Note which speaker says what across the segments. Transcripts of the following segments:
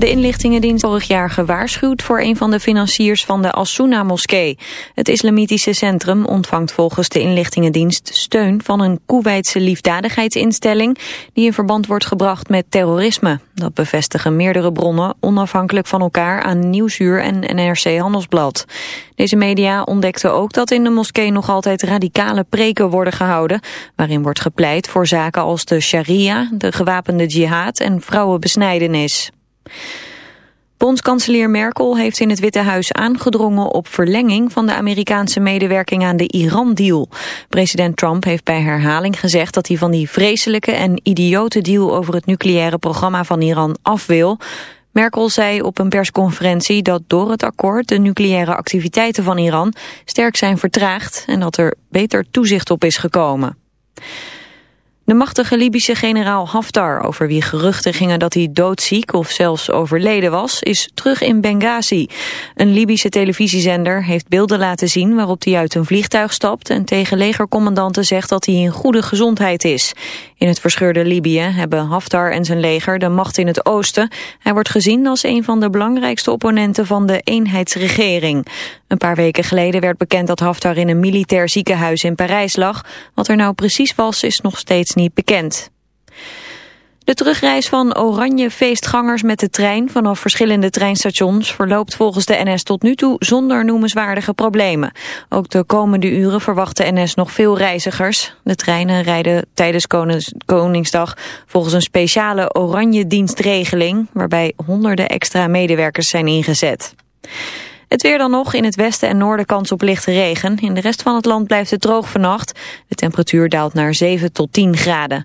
Speaker 1: De inlichtingendienst vorig jaar gewaarschuwd voor een van de financiers van de Assouna-moskee. Het islamitische centrum ontvangt volgens de inlichtingendienst steun van een Koeweitse liefdadigheidsinstelling die in verband wordt gebracht met terrorisme. Dat bevestigen meerdere bronnen onafhankelijk van elkaar aan Nieuwsuur en NRC Handelsblad. Deze media ontdekten ook dat in de moskee nog altijd radicale preken worden gehouden, waarin wordt gepleit voor zaken als de sharia, de gewapende jihad en vrouwenbesnijdenis. Bondskanselier Merkel heeft in het Witte Huis aangedrongen op verlenging van de Amerikaanse medewerking aan de Iran-deal. President Trump heeft bij herhaling gezegd dat hij van die vreselijke en idiote deal over het nucleaire programma van Iran af wil. Merkel zei op een persconferentie dat door het akkoord de nucleaire activiteiten van Iran sterk zijn vertraagd en dat er beter toezicht op is gekomen. De machtige Libische generaal Haftar, over wie geruchten gingen dat hij doodziek of zelfs overleden was, is terug in Benghazi. Een Libische televisiezender heeft beelden laten zien waarop hij uit een vliegtuig stapt en tegen legercommandanten zegt dat hij in goede gezondheid is. In het verscheurde Libië hebben Haftar en zijn leger de macht in het oosten. Hij wordt gezien als een van de belangrijkste opponenten van de eenheidsregering. Een paar weken geleden werd bekend dat Haftar in een militair ziekenhuis in Parijs lag. Wat er nou precies was is nog steeds niet bekend. De terugreis van oranje feestgangers met de trein vanaf verschillende treinstations verloopt volgens de NS tot nu toe zonder noemenswaardige problemen. Ook de komende uren verwacht de NS nog veel reizigers. De treinen rijden tijdens Koningsdag volgens een speciale oranje dienstregeling waarbij honderden extra medewerkers zijn ingezet. Het weer dan nog, in het westen en noorden kans op lichte regen. In de rest van het land blijft het droog vannacht. De temperatuur daalt naar 7 tot 10 graden.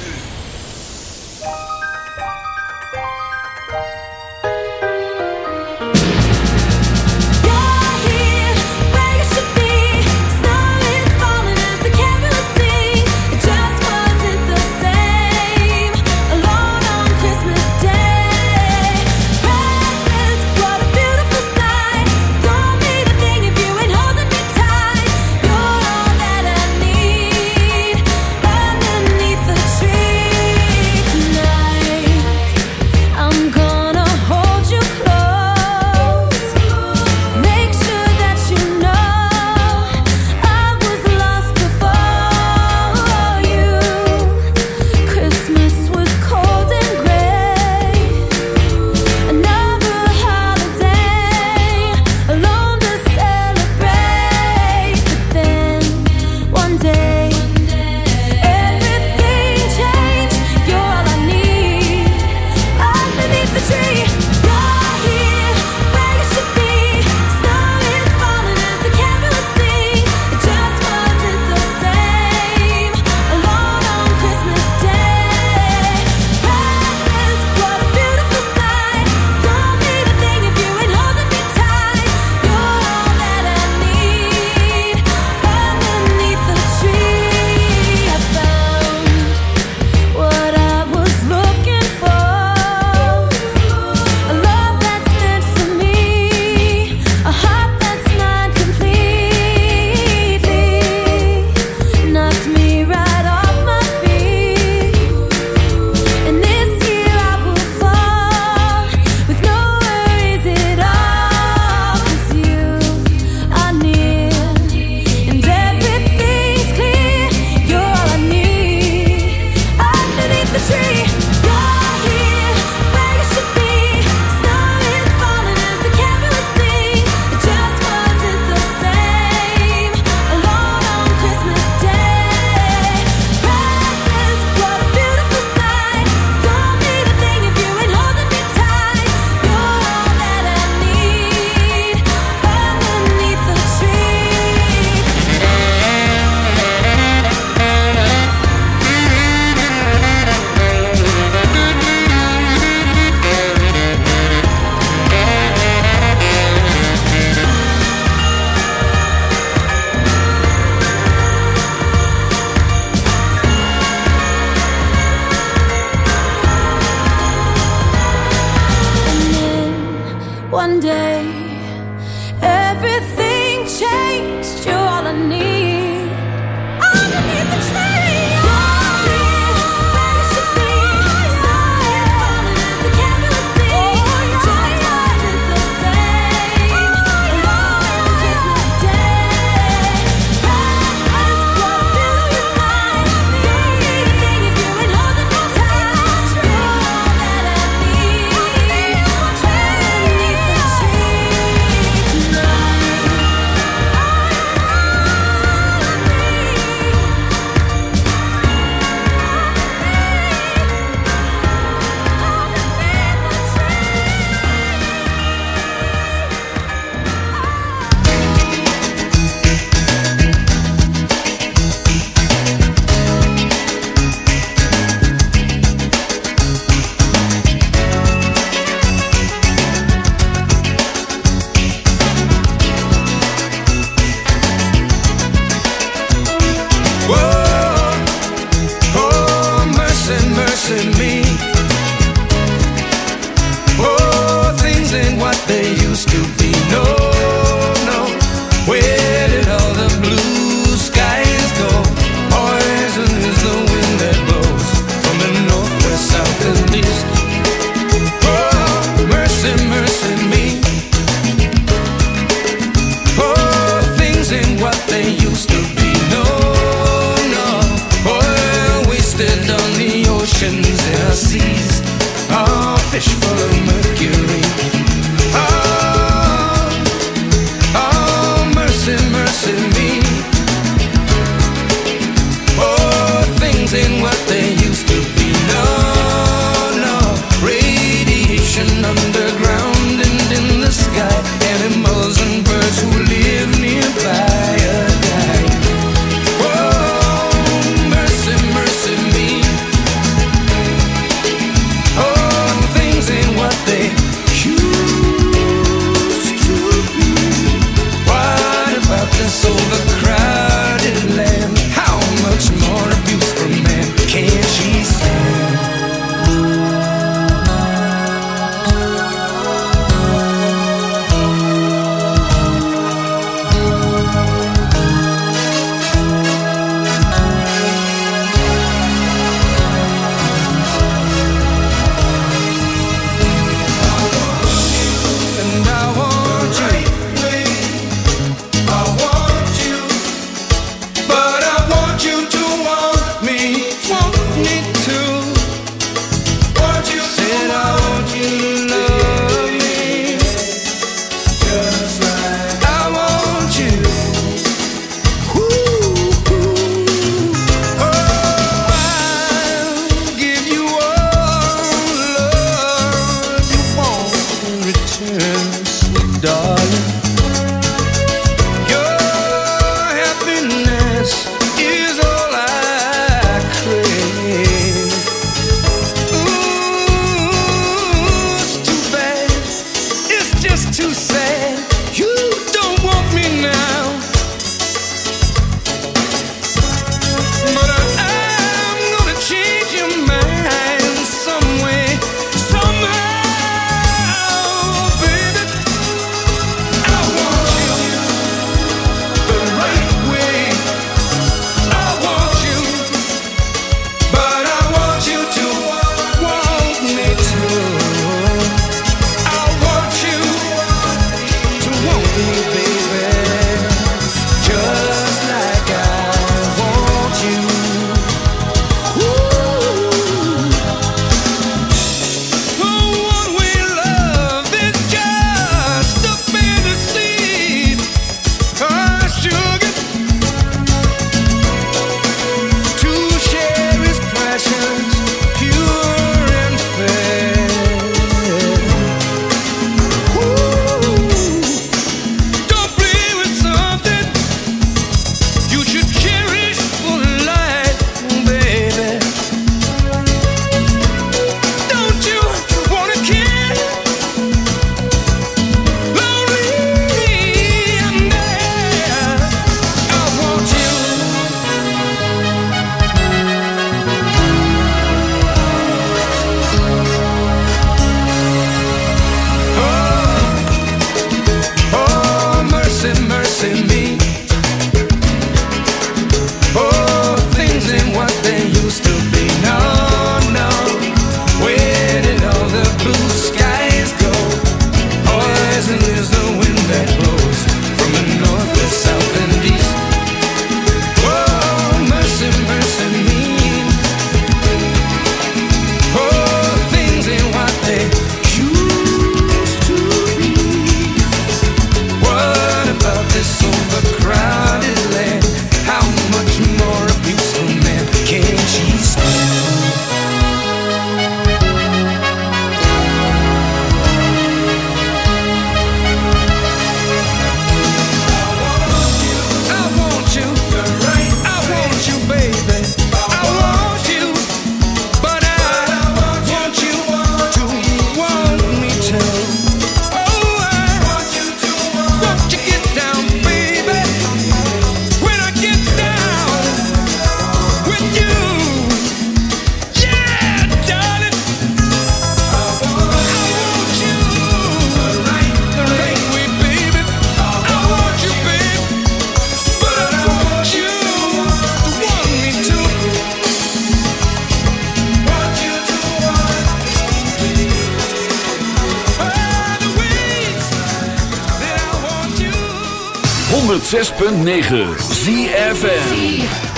Speaker 2: 106.9 ZFM.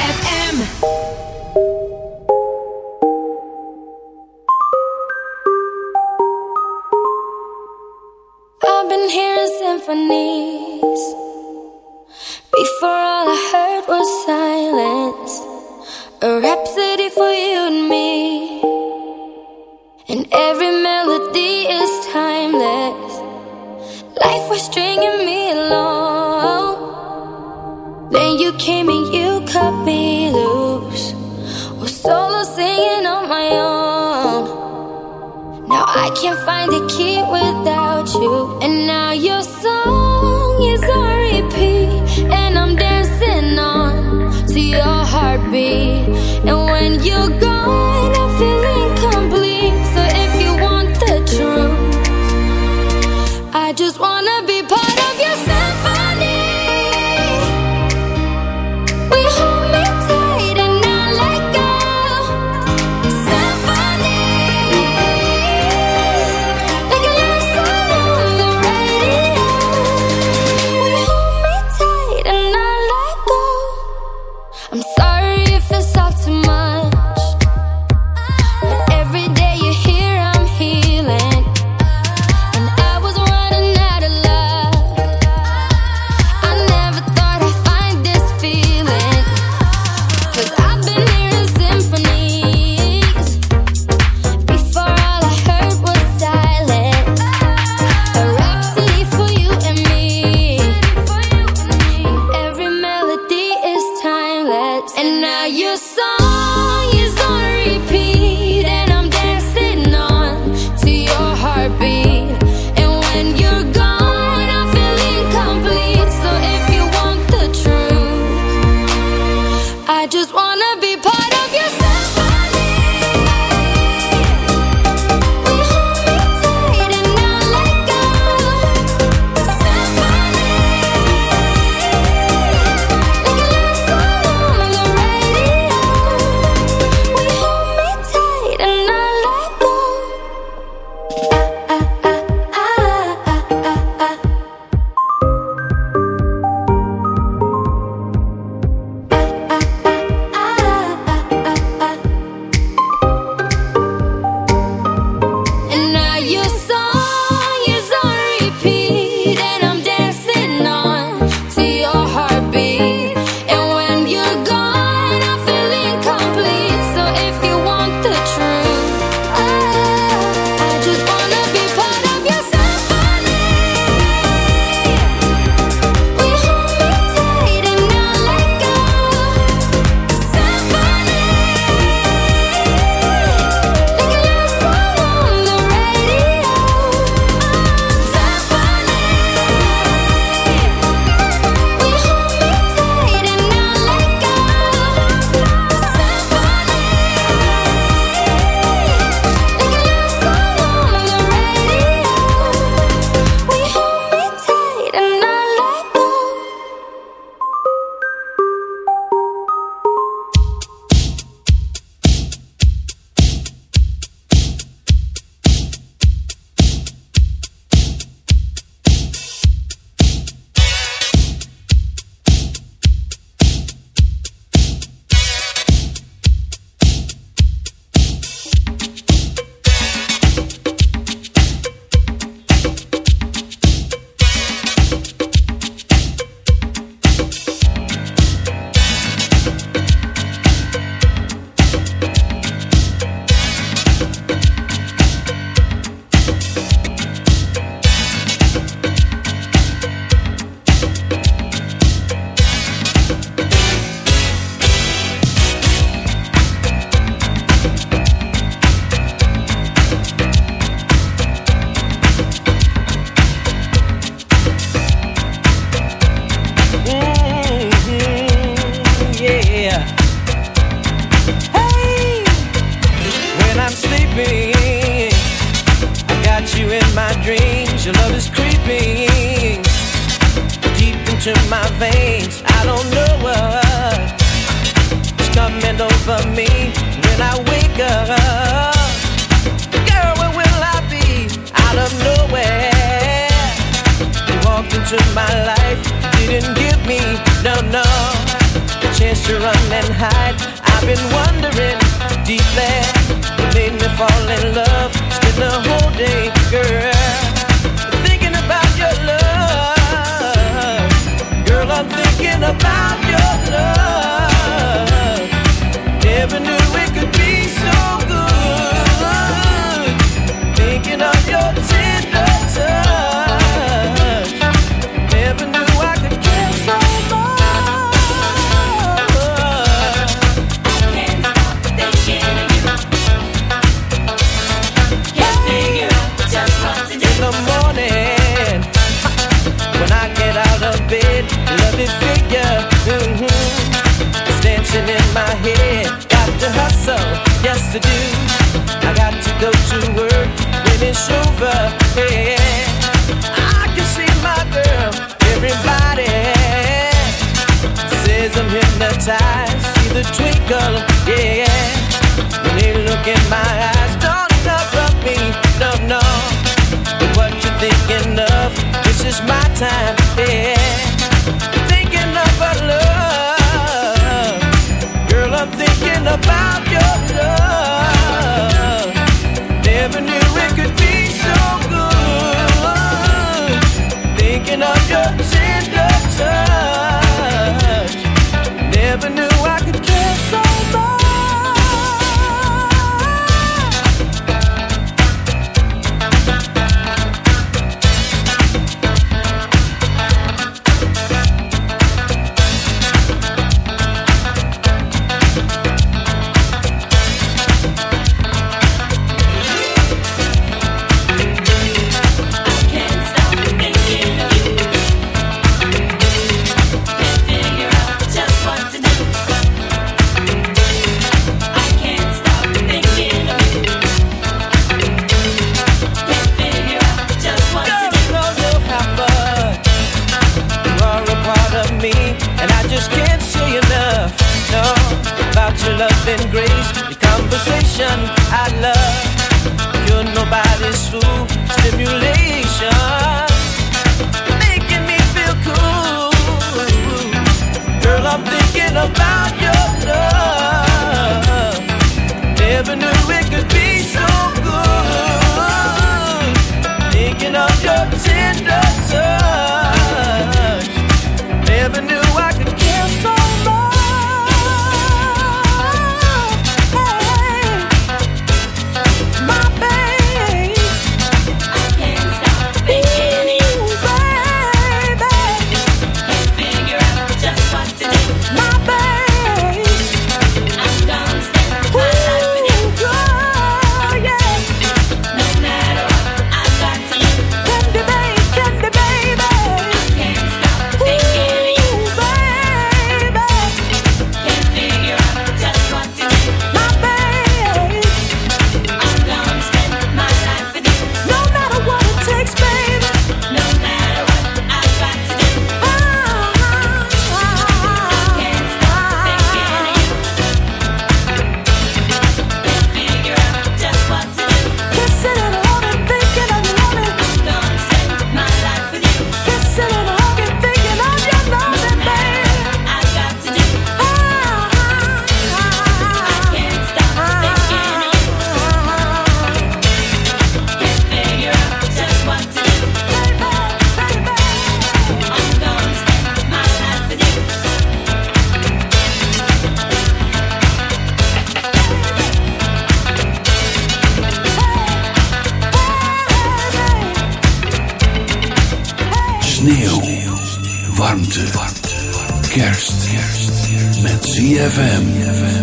Speaker 3: concentration. I love you're
Speaker 4: nobody's fool. Stimulation making me feel cool. Girl, I'm thinking about your love. Never knew it could be so good. Thinking of your tender touch.
Speaker 2: warmte. Kerst. Met ZFM.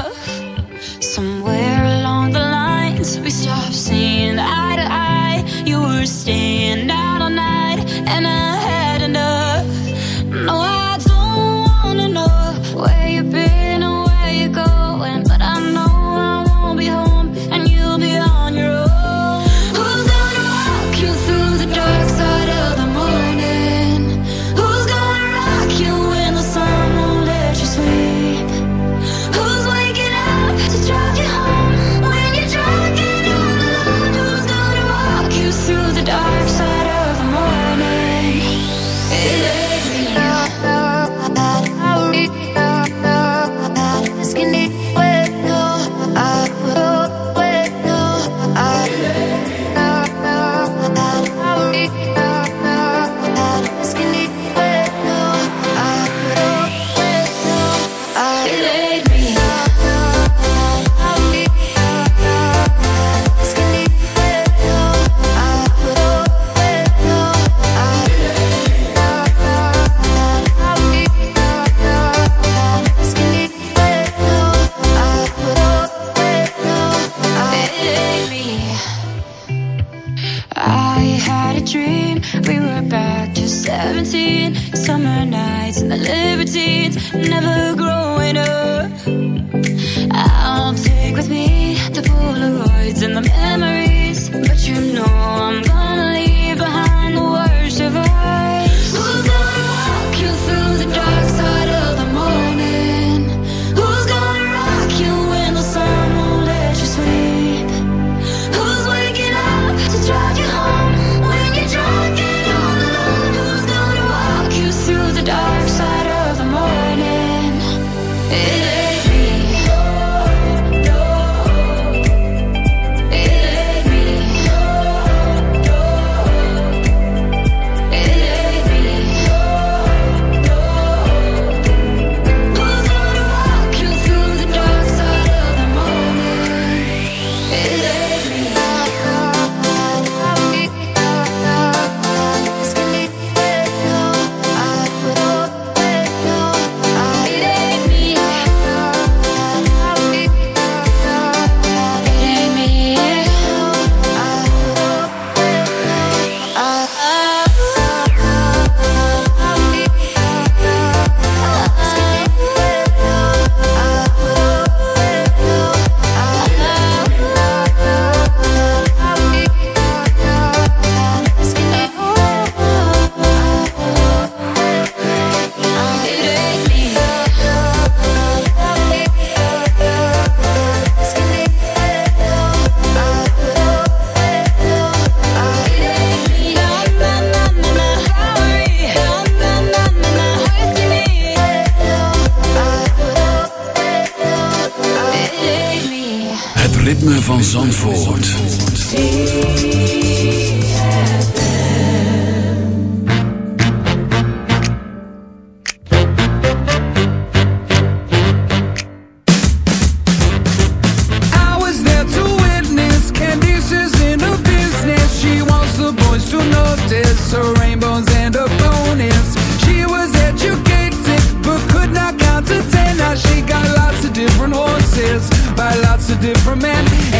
Speaker 5: different man.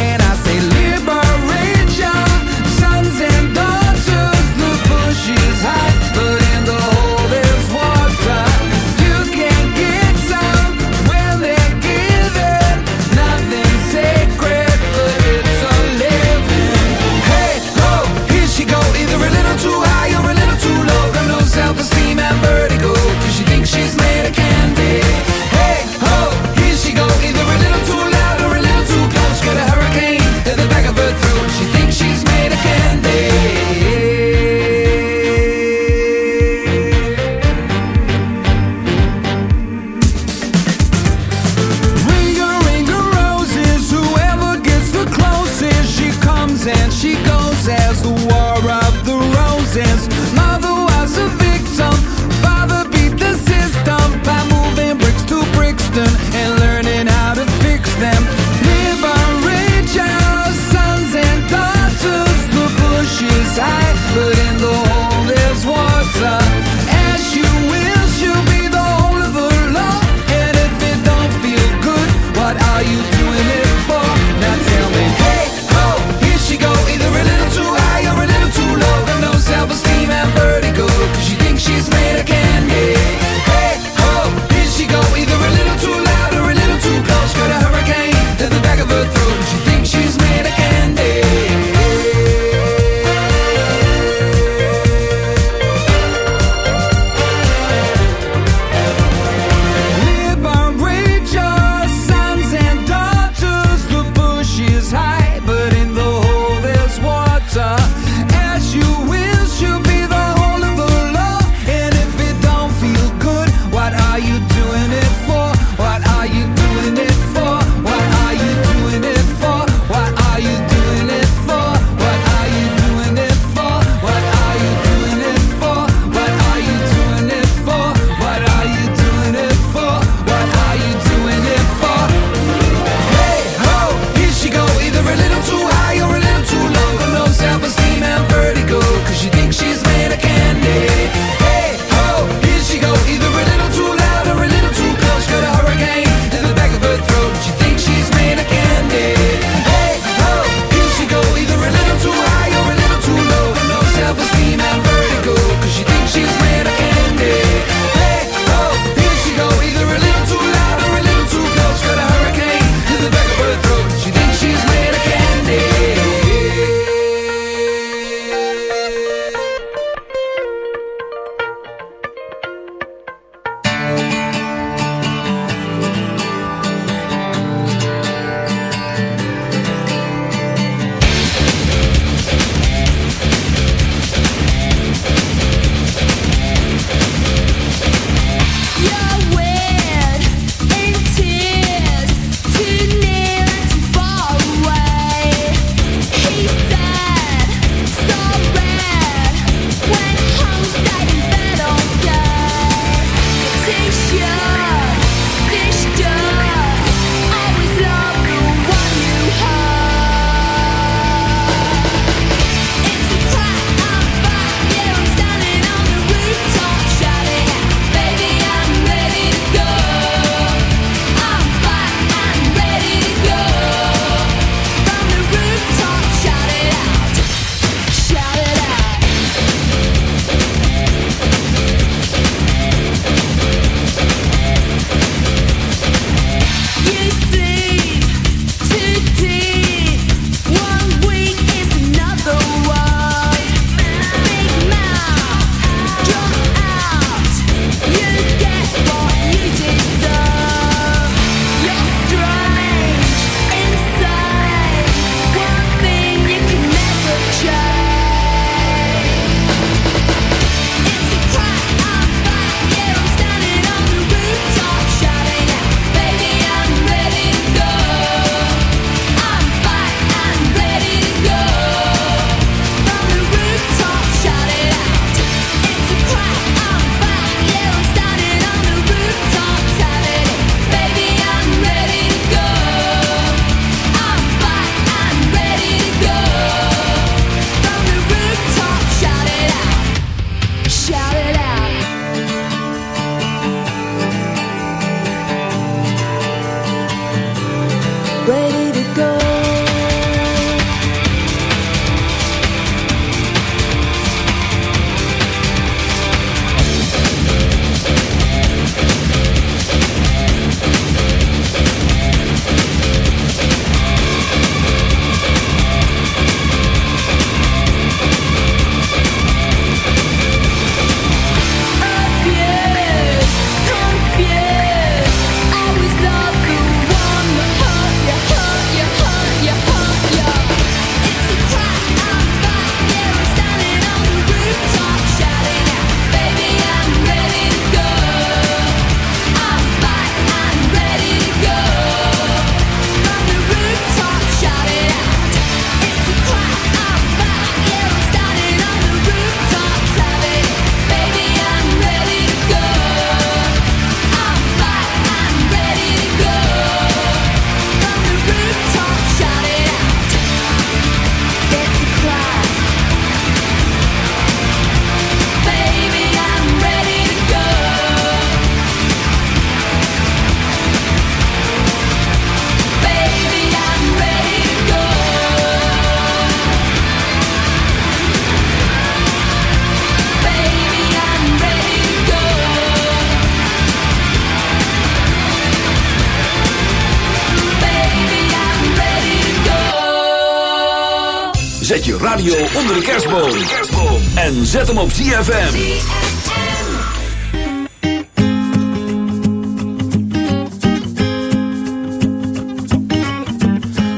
Speaker 2: Zet hem op ZFM.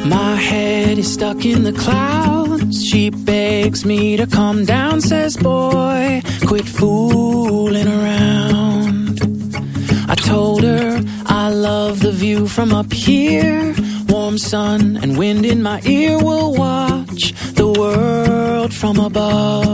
Speaker 6: My head is stuck in the clouds. She begs me to calm down, says boy. Quit fooling around. I told her I love the view from up here. Warm sun and wind in my ear. We'll watch the world from above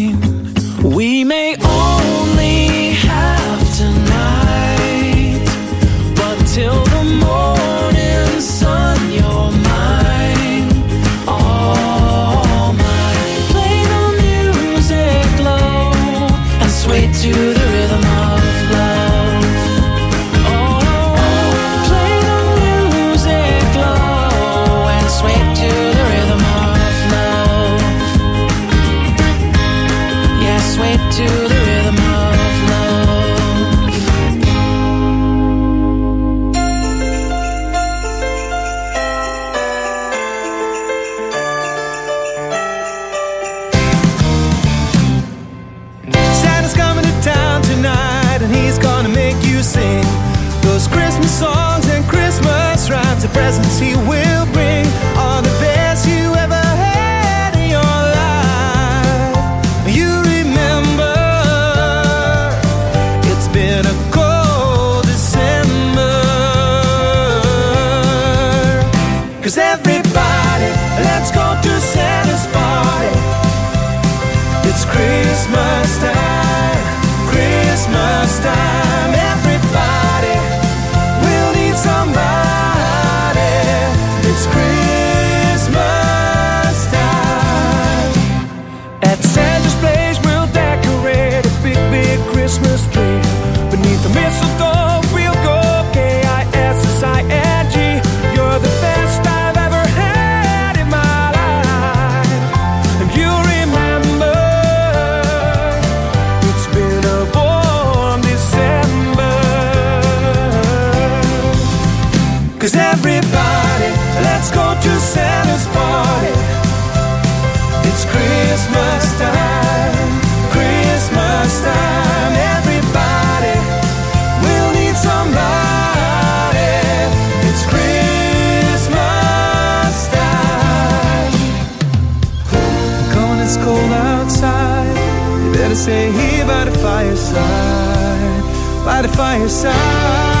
Speaker 7: by the fireside.